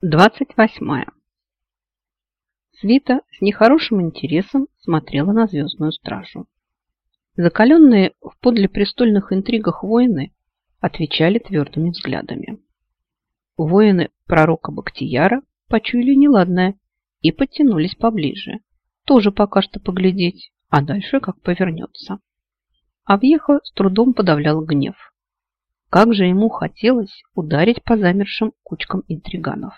28. Свита с нехорошим интересом смотрела на звездную стражу. Закаленные в подле престольных интригах воины отвечали твердыми взглядами. Воины пророка Бактияра почуяли неладное и подтянулись поближе. Тоже пока что поглядеть, а дальше как повернется. Авьеха с трудом подавлял гнев. Как же ему хотелось ударить по замершим кучкам интриганов.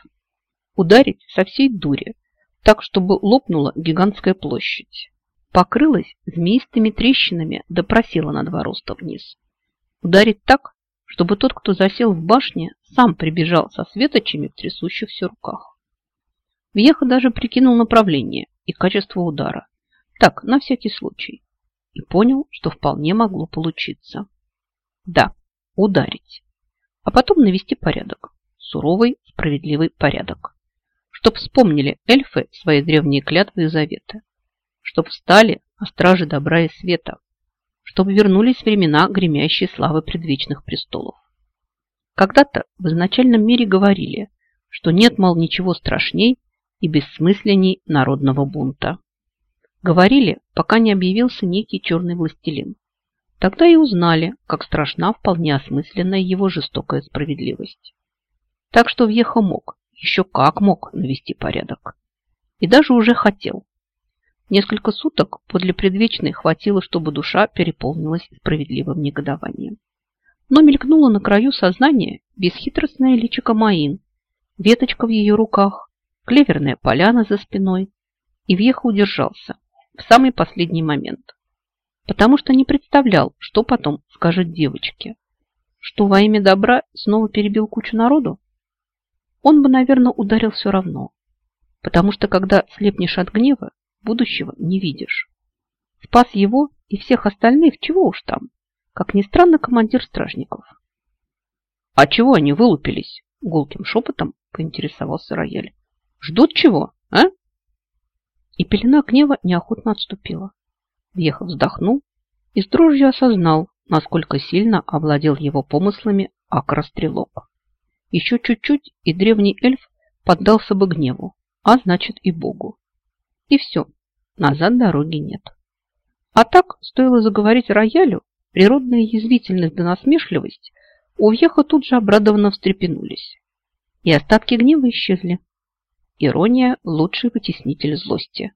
Ударить со всей дури, так, чтобы лопнула гигантская площадь. Покрылась змеистыми трещинами, да просела на два роста вниз. Ударить так, чтобы тот, кто засел в башне, сам прибежал со светочами в трясущихся руках. Вьеха даже прикинул направление и качество удара. Так, на всякий случай. И понял, что вполне могло получиться. Да, ударить. А потом навести порядок. Суровый, справедливый порядок. Чтоб вспомнили эльфы свои древние клятвы и заветы. Чтоб встали на страже добра и света. Чтоб вернулись времена гремящей славы предвечных престолов. Когда-то в изначальном мире говорили, что нет, мол, ничего страшней и бессмысленней народного бунта. Говорили, пока не объявился некий черный властелин. Тогда и узнали, как страшна вполне осмысленная его жестокая справедливость. Так что Вьеха мог, еще как мог навести порядок. И даже уже хотел. Несколько суток подле предвечной хватило, чтобы душа переполнилась справедливым негодованием. Но мелькнуло на краю сознания бесхитростная личико Маин, веточка в ее руках, клеверная поляна за спиной, и Вьеха удержался в самый последний момент потому что не представлял, что потом скажет девочке. Что во имя добра снова перебил кучу народу? Он бы, наверное, ударил все равно, потому что когда слепнешь от гнева, будущего не видишь. Спас его и всех остальных, чего уж там, как ни странно, командир стражников. «А чего они вылупились?» – гулким шепотом поинтересовался рояль. «Ждут чего, а?» И пелена гнева неохотно отступила. Вьеха вздохнул и с дрожью осознал, насколько сильно овладел его помыслами акрострелок. Еще чуть-чуть, и древний эльф поддался бы гневу, а значит и Богу. И все, назад дороги нет. А так, стоило заговорить роялю, природная язвительность да насмешливость у Вьеха тут же обрадованно встрепенулись. И остатки гнева исчезли. Ирония – лучший вытеснитель злости.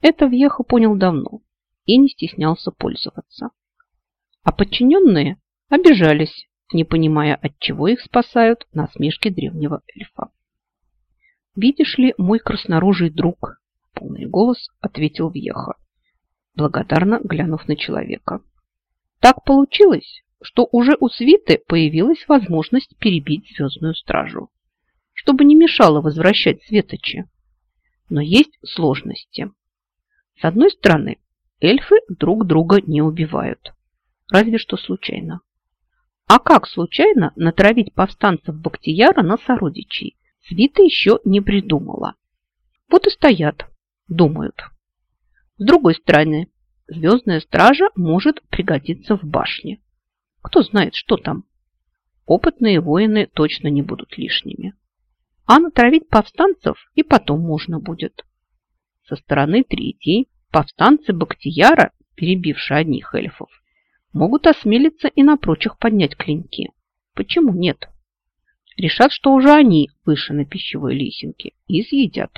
Это Вьеха понял давно и не стеснялся пользоваться. А подчиненные обижались, не понимая, от чего их спасают насмешки древнего эльфа. «Видишь ли, мой красноружий друг?» – полный голос ответил Вьеха, благодарно глянув на человека. «Так получилось, что уже у свиты появилась возможность перебить звездную стражу, чтобы не мешало возвращать светочи. Но есть сложности. С одной стороны, эльфы друг друга не убивают. Разве что случайно. А как случайно натравить повстанцев Бактияра на сородичей? Свита еще не придумала. Вот и стоят, думают. С другой стороны, звездная стража может пригодиться в башне. Кто знает, что там. Опытные воины точно не будут лишними. А натравить повстанцев и потом можно будет. Со стороны третьей повстанцы Бактияра, перебившие одних эльфов, могут осмелиться и на прочих поднять клинки. Почему нет? Решат, что уже они выше на пищевой лесенке и съедят.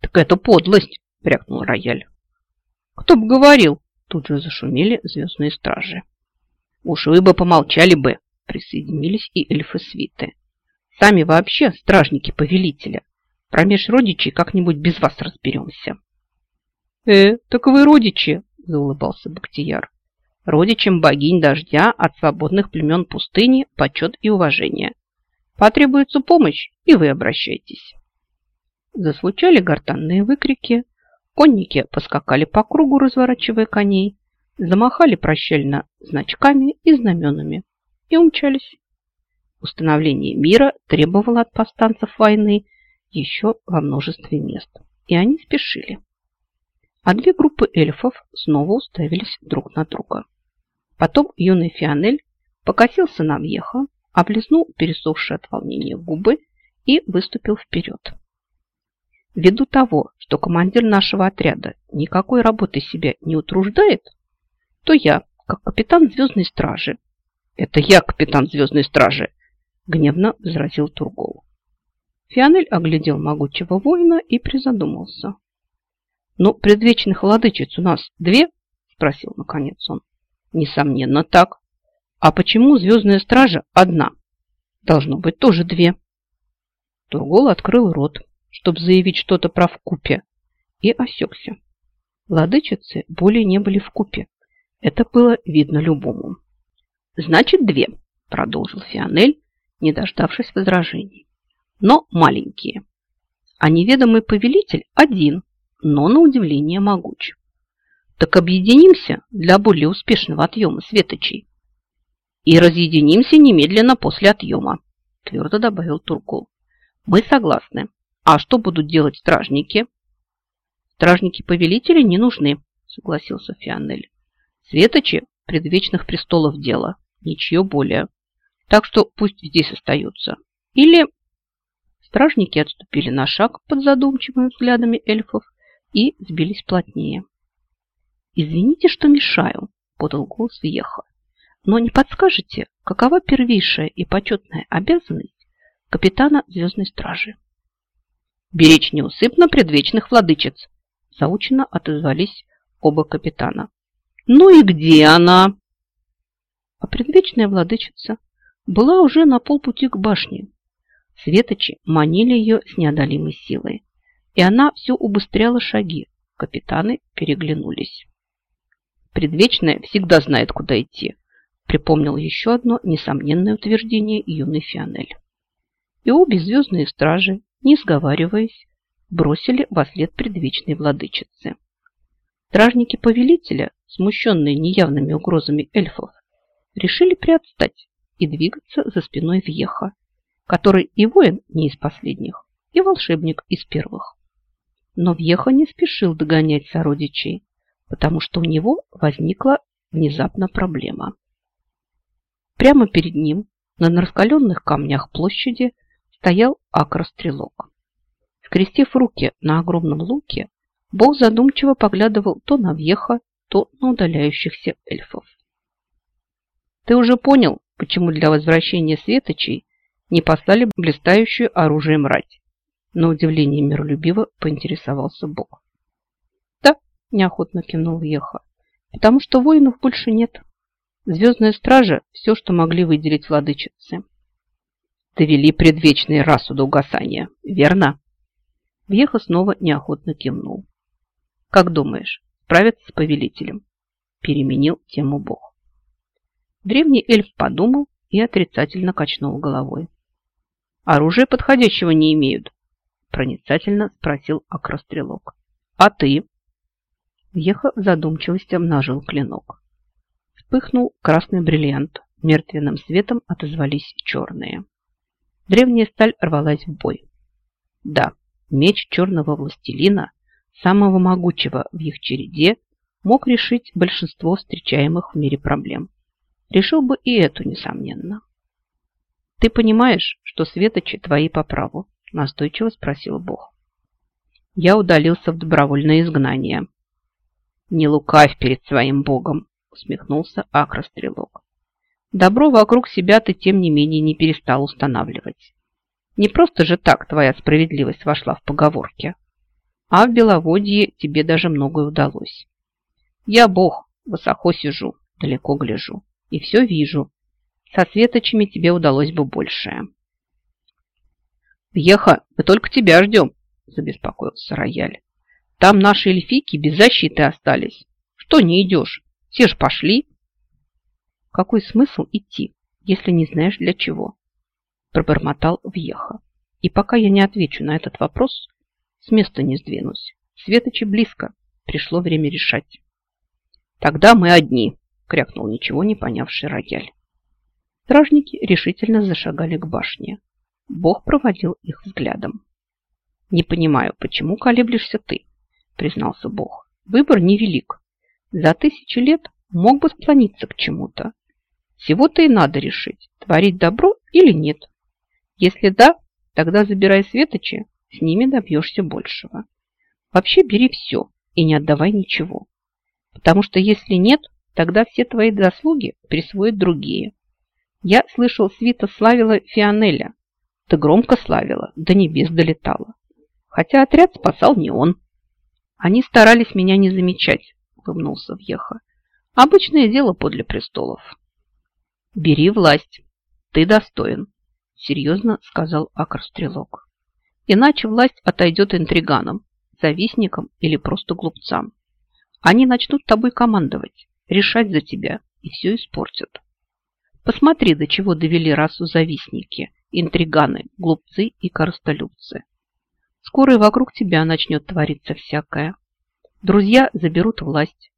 «Так это подлость!» – брякнул рояль. «Кто бы говорил!» – тут же зашумели звездные стражи. «Уж вы бы помолчали бы!» – присоединились и эльфы свиты. «Сами вообще стражники повелителя. Промеж родичей как-нибудь без вас разберемся». «Э, так вы родичи!» – заулыбался Бактияр. «Родичам богинь дождя от свободных племен пустыни почет и уважение. Потребуется помощь, и вы обращайтесь». Зазвучали гортанные выкрики, конники поскакали по кругу, разворачивая коней, замахали прощально значками и знаменами и умчались. Установление мира требовало от повстанцев войны еще во множестве мест, и они спешили а две группы эльфов снова уставились друг на друга. Потом юный Фионель покосился на Вьеха, облизнул пересохшие от волнения губы и выступил вперед. Ввиду того, что командир нашего отряда никакой работы себя не утруждает, то я, как капитан звездной стражи, это я, капитан звездной стражи, гневно возразил Тургол. Фианель оглядел могучего воина и призадумался. «Ну, предвечных владычиц у нас две?» – спросил наконец он. «Несомненно, так. А почему звездная стража одна? Должно быть тоже две». Тургол открыл рот, чтобы заявить что-то про вкупе, и осекся. Владычицы более не были вкупе. Это было видно любому. «Значит, две», – продолжил Фианель, не дождавшись возражений. «Но маленькие. А неведомый повелитель один, но на удивление могуч. Так объединимся для более успешного отъема светочей. И разъединимся немедленно после отъема, твердо добавил Туркул. Мы согласны. А что будут делать стражники? Стражники повелителя не нужны, согласился Фианель. Светочи предвечных престолов дело, ничье более. Так что пусть здесь остаются. Или... Стражники отступили на шаг под задумчивыми взглядами эльфов и сбились плотнее. «Извините, что мешаю», – подал голос Вьеха. «Но не подскажете, какова первейшая и почетная обязанность капитана Звездной Стражи?» «Беречь неусыпно предвечных владычиц», – заучено отозвались оба капитана. «Ну и где она?» А предвечная владычица была уже на полпути к башне. Светочи манили ее с неодолимой силой и она все убыстряла шаги. Капитаны переглянулись. Предвечная всегда знает, куда идти, припомнил еще одно несомненное утверждение юный Фионель. И обе звездные стражи, не сговариваясь, бросили во след предвечной владычицы. Стражники повелителя, смущенные неявными угрозами эльфов, решили приотстать и двигаться за спиной Вьеха, который и воин не из последних, и волшебник из первых. Но Вьеха не спешил догонять сородичей, потому что у него возникла внезапно проблема. Прямо перед ним, на раскаленных камнях площади, стоял акрострелок. Скрестив руки на огромном луке, Бог задумчиво поглядывал то на Вьеха, то на удаляющихся эльфов. «Ты уже понял, почему для возвращения светочей не послали блистающую оружием рать?» На удивление миролюбиво поинтересовался Бог. Да, неохотно кивнул Еха, потому что воинов больше нет. Звездная стража – все, что могли выделить владычицы. Довели предвечные расу до угасания, верно? Вьеха снова неохотно кивнул. Как думаешь, справится с повелителем? Переменил тему Бог. Древний эльф подумал и отрицательно качнул головой. Оружия подходящего не имеют, проницательно спросил акрострелок. А ты? Въехав в обнажил клинок. Вспыхнул красный бриллиант. Мертвенным светом отозвались черные. Древняя сталь рвалась в бой. Да, меч черного властелина, самого могучего в их череде, мог решить большинство встречаемых в мире проблем. Решил бы и эту, несомненно. Ты понимаешь, что светочи твои по праву, Настойчиво спросил Бог. Я удалился в добровольное изгнание. Не лукавь перед своим Богом, усмехнулся Акрострелок. Добро вокруг себя ты, тем не менее, не перестал устанавливать. Не просто же так твоя справедливость вошла в поговорки, а в Беловодье тебе даже многое удалось. Я Бог, высоко сижу, далеко гляжу и все вижу. Со светочами тебе удалось бы большее. «Еха, мы только тебя ждем», – забеспокоился Рояль. «Там наши эльфийки без защиты остались. Что не идешь? Все же пошли». «Какой смысл идти, если не знаешь для чего?» – пробормотал Вьеха. «И пока я не отвечу на этот вопрос, с места не сдвинусь. Светочи близко. Пришло время решать». «Тогда мы одни», – крякнул ничего не понявший рояль. Стражники решительно зашагали к башне. Бог проводил их взглядом. «Не понимаю, почему колеблешься ты?» – признался Бог. «Выбор невелик. За тысячи лет мог бы склониться к чему-то. Всего-то и надо решить, творить добро или нет. Если да, Тогда забирай светочи, с ними добьешься большего. Вообще бери все и не отдавай ничего. Потому что если нет, тогда все твои заслуги присвоят другие. Я слышал, свита славила Фионеля. Ты громко славила, до небес долетала. Хотя отряд спасал не он. Они старались меня не замечать, улыбнулся Вьеха. Обычное дело подле престолов. Бери власть. Ты достоин, серьезно сказал Акр-стрелок. Иначе власть отойдет интриганам, завистникам или просто глупцам. Они начнут тобой командовать, решать за тебя и все испортят. Посмотри, до чего довели расу завистники, интриганы, глупцы и коростолюбцы. Скоро и вокруг тебя начнет твориться всякое. Друзья заберут власть,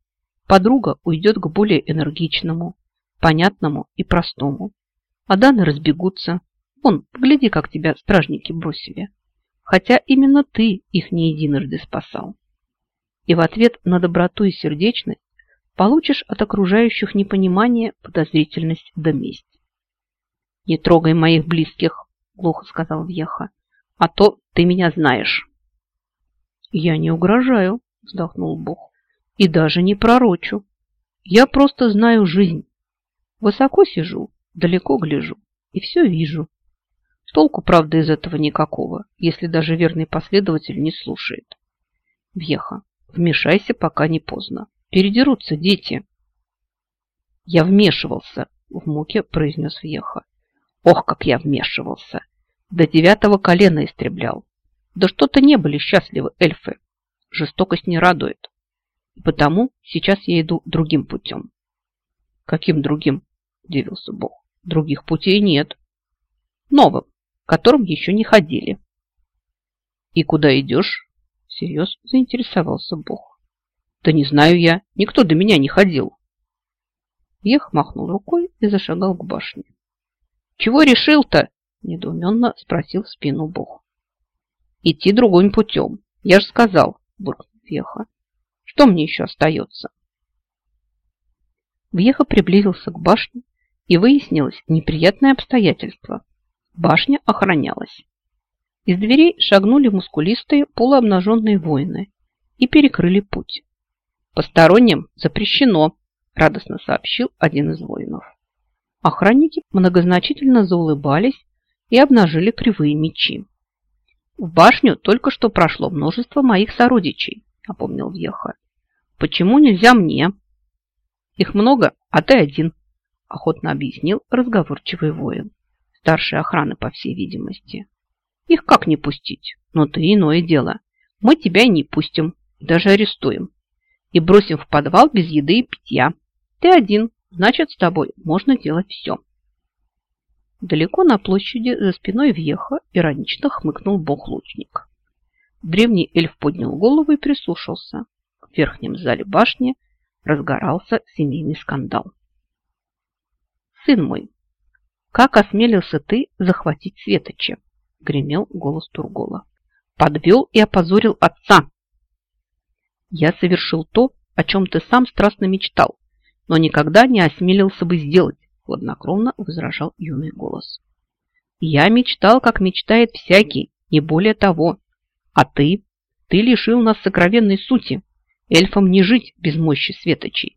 Подруга уйдет к более энергичному, понятному и простому. А даны разбегутся. Вон, погляди, как тебя стражники бросили. Хотя именно ты их не единожды спасал. И в ответ на доброту и сердечность получишь от окружающих непонимание, подозрительность да месть. «Не трогай моих близких», – глухо сказал Вьеха, – «а то ты меня знаешь». «Я не угрожаю», – вздохнул Бог и даже не пророчу. Я просто знаю жизнь. Высоко сижу, далеко гляжу и все вижу. Толку, правда, из этого никакого, если даже верный последователь не слушает. Вьеха, вмешайся, пока не поздно. Передерутся дети. Я вмешивался, в муке произнес Вьеха. Ох, как я вмешивался! До девятого колена истреблял. Да что-то не были счастливы эльфы. Жестокость не радует. И потому сейчас я иду другим путем. Каким другим? Удивился Бог. Других путей нет. Новым, которым еще не ходили. И куда идешь? Всерьез заинтересовался Бог. Да не знаю я, никто до меня не ходил. Ех махнул рукой и зашагал к башне. Чего решил-то? Недоуменно спросил в спину Бог. Идти другим путем. Я же сказал, буркнул Веха. Что мне еще остается? Вьеха приблизился к башне, и выяснилось неприятное обстоятельство. Башня охранялась. Из дверей шагнули мускулистые полуобнаженные воины и перекрыли путь. «Посторонним запрещено», – радостно сообщил один из воинов. Охранники многозначительно заулыбались и обнажили кривые мечи. «В башню только что прошло множество моих сородичей», – напомнил Вьеха. Почему нельзя мне? Их много, а ты один, охотно объяснил разговорчивый воин. Старшей охраны, по всей видимости. Их как не пустить? Но ты иное дело. Мы тебя не пустим, даже арестуем. И бросим в подвал без еды и питья. Ты один, значит, с тобой можно делать все. Далеко на площади за спиной въеха иронично хмыкнул бог-лучник. Древний эльф поднял голову и прислушался в верхнем зале башни разгорался семейный скандал. «Сын мой, как осмелился ты захватить Светоча?» – гремел голос Тургола. «Подвел и опозорил отца!» «Я совершил то, о чем ты сам страстно мечтал, но никогда не осмелился бы сделать», – хладнокровно возражал юный голос. «Я мечтал, как мечтает всякий, не более того. А ты? Ты лишил нас сокровенной сути, Эльфам не жить без мощи светочей.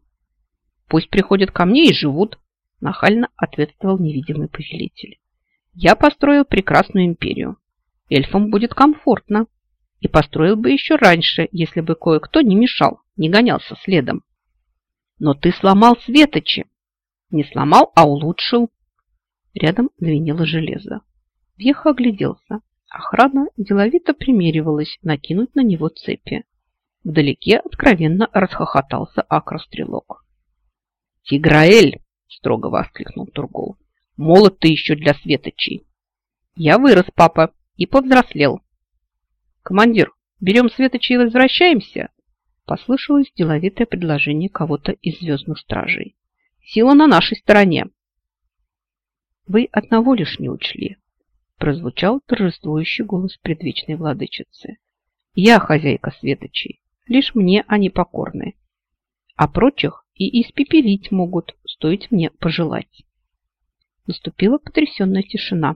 Пусть приходят ко мне и живут, нахально ответствовал невидимый повелитель. Я построил прекрасную империю. Эльфам будет комфортно. И построил бы еще раньше, если бы кое-кто не мешал, не гонялся следом. Но ты сломал светочи. Не сломал, а улучшил. Рядом звенело железо. Веха огляделся. Охрана деловито примеривалась накинуть на него цепи. Вдалеке откровенно расхохотался акрострелок. «Тиграэль!» – строго воскликнул Тургол. «Молод ты еще для светочей!» «Я вырос, папа, и повзрослел!» «Командир, берем светочей и возвращаемся?» Послышалось деловитое предложение кого-то из звездных стражей. «Сила на нашей стороне!» «Вы одного лишь не учли!» прозвучал торжествующий голос предвечной владычицы. «Я хозяйка светочей, Лишь мне они покорны. А прочих и испепелить могут, стоить мне пожелать. Наступила потрясенная тишина.